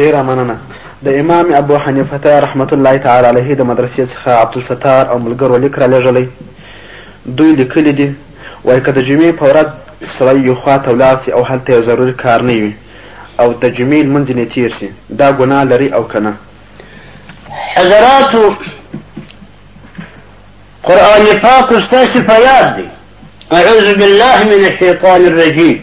ډیره مننه د امام ابو حنیفه رحمت الله تعالی علیه د مدرسې څخه عبدالستار او ملګرو لیک را لېږلی دوی لیکلي دي وایي که د جمعې په ورځ سړی یو خوا ته ولاړ سي او هلته یو ضروري کار نه وي او د جمعې لمونځ یې تیر سي دا ګناه لري او که نه حضراتو قرآن پاک ستاسو په یاد دی اعوذ بالله من الشیطان الرجیم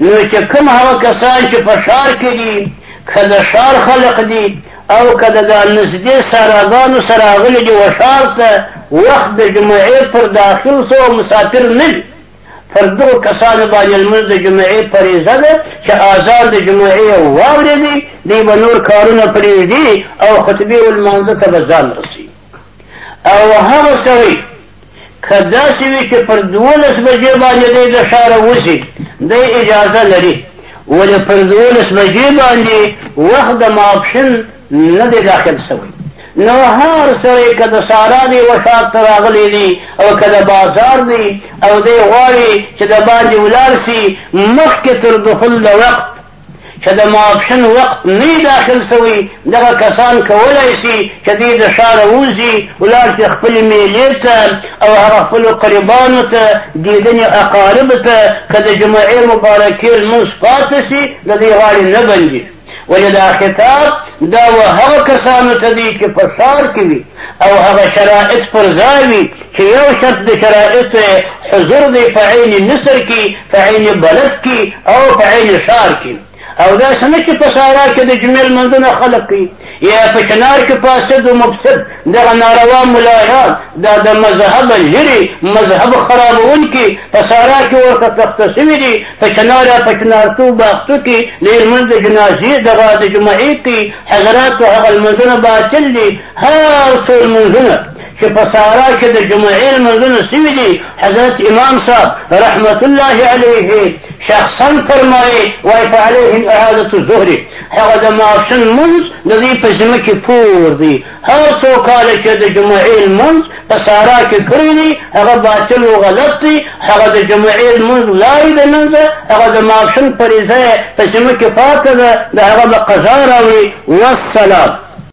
نو چې کوم هغه کسان چې په ښار کې دي که د ښار خلق دي او که د دا نږدې ساراګانو سره راغلي دي و ښار ته وخت د جمعې پر داخل سو او مسافر نه دي پر دغو کسانو باندې لمونځ د جمعې فریضه ده چې آزان د جمعې واورېدي دوی به نور کارونه پرېږدي او خطبې ولمانځه ته به ځان رسي او هغه سړی که داسې وي چې پر دولس بجې باندې دی د ښاره وځي دی اجازه لري ولې پر دولس بجې باندې وخت د ماپښین نه دی داخل شوی نو هر سړی که د سارا دی وفات ته راغلی دی او که د بازار دی او دی غواړي چې د باندې ولاړ سي مخکې تر دخول د وخت چې د ماپښین وخت نه یې داخل سوی، دغه کسان کولای سي چې دوی د ښاره ووځي، ولاړ سي خپلې مېلې ته او هغه خپلو قربانو ته، دېدنې اقاربو ته، که د جمعې مبارکې لمونځ پاته سي، د دوی غاړې نه بندي. ولې دا خطاب دا و هغه کسانو ته دی چې په ښار کې وي او هغه شرایط پر ځای وي چې یو شرط د شرایط حضور دی په عین مصر کې په عین بلد کې او په عین ښار کې او دا څنګه چې په سارا کې د جمعې لمونځونه خلق کوي یا په چنار کې فاسد او مفسد دغه ناروا ملایان دا د مذهب لري مذهب خرابونکي په سارا کې ورته تخته سوي دي په چنار په چنارتو باختو کې د لمونځ د جنازې دغه د جمعې کې حضرات هغه لمونځونه باطل دي هر څو لمونځونه چې په صحرا کې د جمعې لمونځونه سوي دي حضرت امام صاحب رحمت الله علیه شخصا فرمایي وایي فعلیهم اعادة الظهر هغه د ماپښین لمونځ د دوی په ذمه کې پور دی هر څو کاله چې د جمعې لمونځ په صحرا کې کړی دی هغه باطل او غلط دی هغه د جمعې لمونځ لارې د نن ده هغه د ماپښین فریضه په ذمه کې پاکه ده د هغه به قضا راوړي والسلام